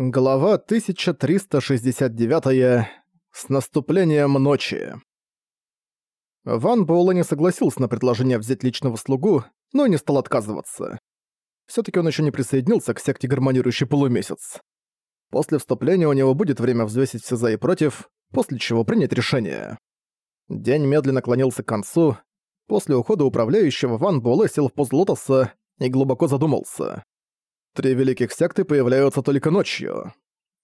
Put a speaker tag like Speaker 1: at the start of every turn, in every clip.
Speaker 1: Глава 1369. С наступлением ночи. Ван Буэлэ не согласился на предложение взять личного слугу, но не стал отказываться. все таки он еще не присоединился к секте гармонирующий полумесяц. После вступления у него будет время взвесить все за и против, после чего принять решение. День медленно клонился к концу. После ухода управляющего Ван Буэлэ сел в поз лотоса и глубоко задумался. Три великих секты появляются только ночью.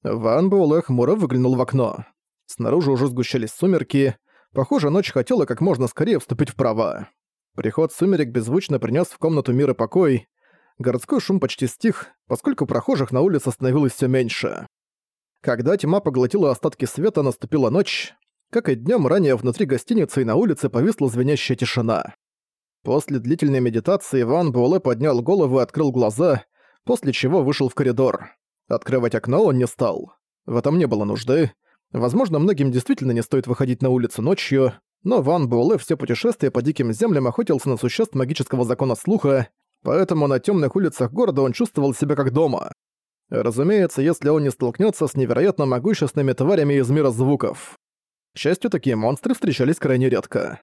Speaker 1: Ван Буэлэ хмуро выглянул в окно. Снаружи уже сгущались сумерки. Похоже, ночь хотела как можно скорее вступить в права. Приход сумерек беззвучно принес в комнату мир и покой. Городской шум почти стих, поскольку прохожих на улице становилось все меньше. Когда тьма поглотила остатки света, наступила ночь. Как и днем ранее внутри гостиницы и на улице повисла звенящая тишина. После длительной медитации Ван Буэлэ поднял голову и открыл глаза, после чего вышел в коридор. Открывать окно он не стал. В этом не было нужды. Возможно, многим действительно не стоит выходить на улицу ночью, но Ван Буэлэ все путешествие по диким землям охотился на существ магического закона слуха, поэтому на темных улицах города он чувствовал себя как дома. Разумеется, если он не столкнется с невероятно могущественными тварями из мира звуков. К счастью, такие монстры встречались крайне редко.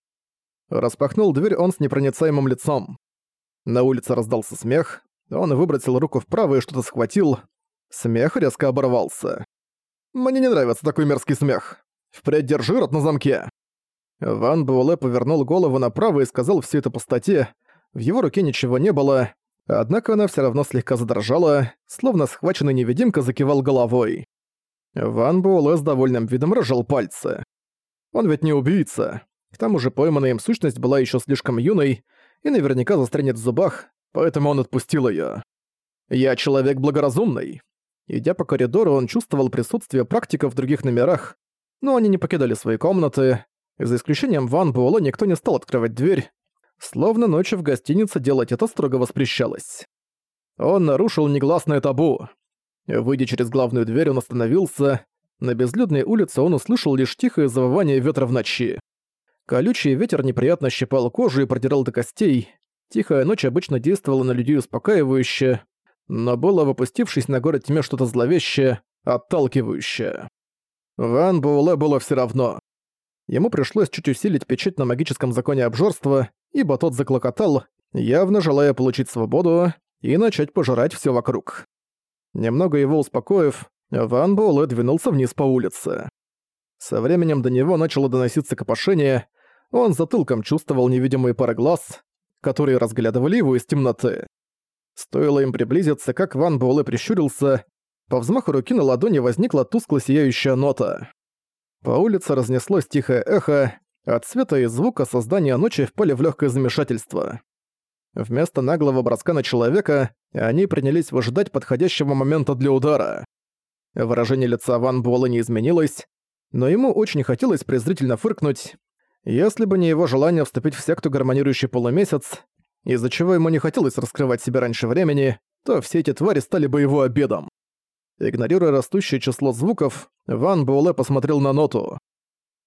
Speaker 1: Распахнул дверь он с непроницаемым лицом. На улице раздался смех, он выбросил руку вправо и что-то схватил. Смех резко оборвался. «Мне не нравится такой мерзкий смех. Впредь держи рот на замке!» Ван Буэлэ повернул голову направо и сказал все это пустоте. В его руке ничего не было, однако она все равно слегка задрожала, словно схваченный невидимка закивал головой. Ван Буэлэ с довольным видом рожал пальцы. Он ведь не убийца. К тому же пойманная им сущность была еще слишком юной и наверняка застрянет в зубах, поэтому он отпустил её. Я человек благоразумный. Идя по коридору, он чувствовал присутствие практиков в других номерах, но они не покидали свои комнаты. За исключением Ван Буэлла никто не стал открывать дверь. Словно ночью в гостинице делать это строго воспрещалось. Он нарушил негласное табу. Выйдя через главную дверь, он остановился. На безлюдной улице он услышал лишь тихое завывание ветра в ночи. Колючий ветер неприятно щипал кожу и продирал до костей. Тихая ночь обычно действовала на людей успокаивающе, но было в опустившись на город тьме что-то зловещее, отталкивающее. Ван Буэлэ было все равно. Ему пришлось чуть усилить печать на магическом законе обжорства, ибо тот заклокотал, явно желая получить свободу и начать пожирать все вокруг. Немного его успокоив, Ван Буэлэ двинулся вниз по улице. Со временем до него начало доноситься копошение, он затылком чувствовал невидимые пары глаз, которые разглядывали его из темноты. Стоило им приблизиться, как Ван Буэлэ прищурился, по взмаху руки на ладони возникла тускло сияющая нота. По улице разнеслось тихое эхо, от света и звука создания ночи впали в легкое замешательство. Вместо наглого броска на человека они принялись выжидать подходящего момента для удара. Выражение лица Ван Буэлэ не изменилось, но ему очень хотелось презрительно фыркнуть, если бы не его желание вступить в секту гармонирующий полумесяц, из-за чего ему не хотелось раскрывать себя раньше времени, то все эти твари стали бы его обедом. Игнорируя растущее число звуков, Ван Буэлэ посмотрел на ноту.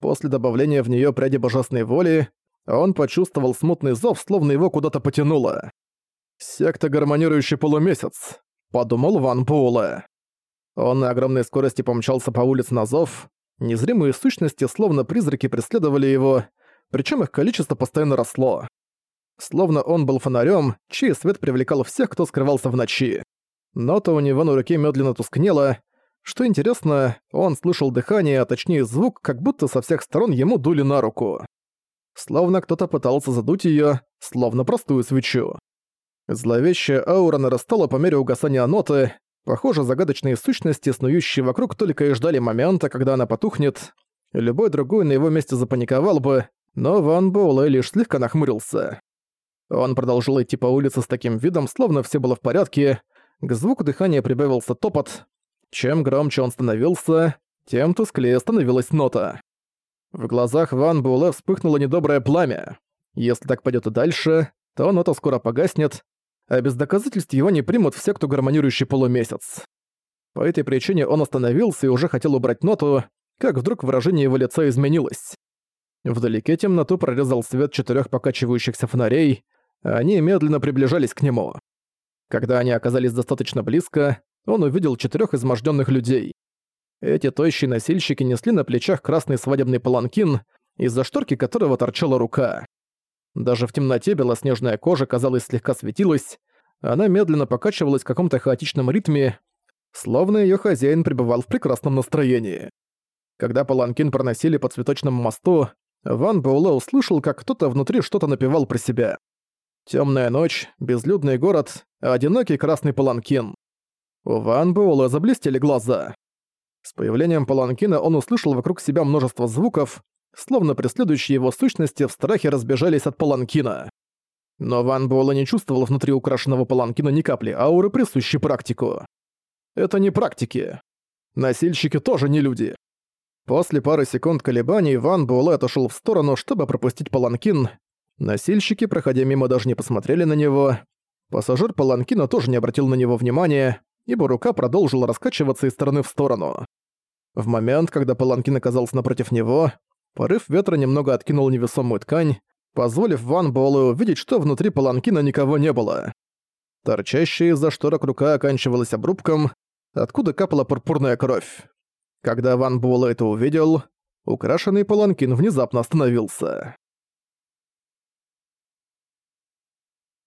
Speaker 1: После добавления в нее пряди божественной воли, он почувствовал смутный зов, словно его куда-то потянуло. «Секта гармонирующий полумесяц», — подумал Ван Буэлэ. Он на огромной скорости помчался по улице на зов, Незримые сущности, словно призраки, преследовали его, причем их количество постоянно росло. Словно он был фонарем, чей свет привлекал всех, кто скрывался в ночи. Нота у него на руке медленно тускнела. Что интересно, он слышал дыхание, а точнее звук, как будто со всех сторон ему дули на руку. Словно кто-то пытался задуть ее, словно простую свечу. Зловещая аура нарастала по мере угасания ноты, Похоже, загадочные сущности, снующие вокруг, только и ждали момента, когда она потухнет. Любой другой на его месте запаниковал бы, но Ван Буэлэ лишь слегка нахмурился. Он продолжил идти по улице с таким видом, словно все было в порядке. К звуку дыхания прибавился топот. Чем громче он становился, тем тусклее становилась нота. В глазах Ван Буэлэ вспыхнуло недоброе пламя. Если так пойдет и дальше, то нота скоро погаснет, а без доказательств его не примут в секту гармонирующий полумесяц. По этой причине он остановился и уже хотел убрать ноту, как вдруг выражение его лица изменилось. Вдалеке темноту прорезал свет четырех покачивающихся фонарей, а они медленно приближались к нему. Когда они оказались достаточно близко, он увидел четырех изможденных людей. Эти тощие носильщики несли на плечах красный свадебный паланкин, из-за шторки которого торчала рука. Даже в темноте белоснежная кожа, казалось, слегка светилась, она медленно покачивалась в каком-то хаотичном ритме, словно ее хозяин пребывал в прекрасном настроении. Когда паланкин проносили по цветочному мосту, Ван Буэлэ услышал, как кто-то внутри что-то напевал про себя. Темная ночь, безлюдный город, одинокий красный паланкин. У Ван Буэлэ заблестели глаза. С появлением паланкина он услышал вокруг себя множество звуков, словно преследующие его сущности в страхе разбежались от паланкина. Но Ван Буэлэ не чувствовал внутри украшенного паланкина ни капли ауры, присущей практику. Это не практики. Носильщики тоже не люди. После пары секунд колебаний Ван Буэлэ отошёл в сторону, чтобы пропустить паланкин. Носильщики, проходя мимо, даже не посмотрели на него. Пассажир паланкина тоже не обратил на него внимания, ибо рука продолжила раскачиваться из стороны в сторону. В момент, когда паланкин оказался напротив него, порыв ветра немного откинул невесомую ткань, позволив Ван Буэлэ увидеть, что внутри паланкина никого не было. Торчащая из-за шторок рука оканчивалась обрубком, откуда капала пурпурная кровь. Когда Ван Буэлэ это увидел, украшенный паланкин внезапно остановился.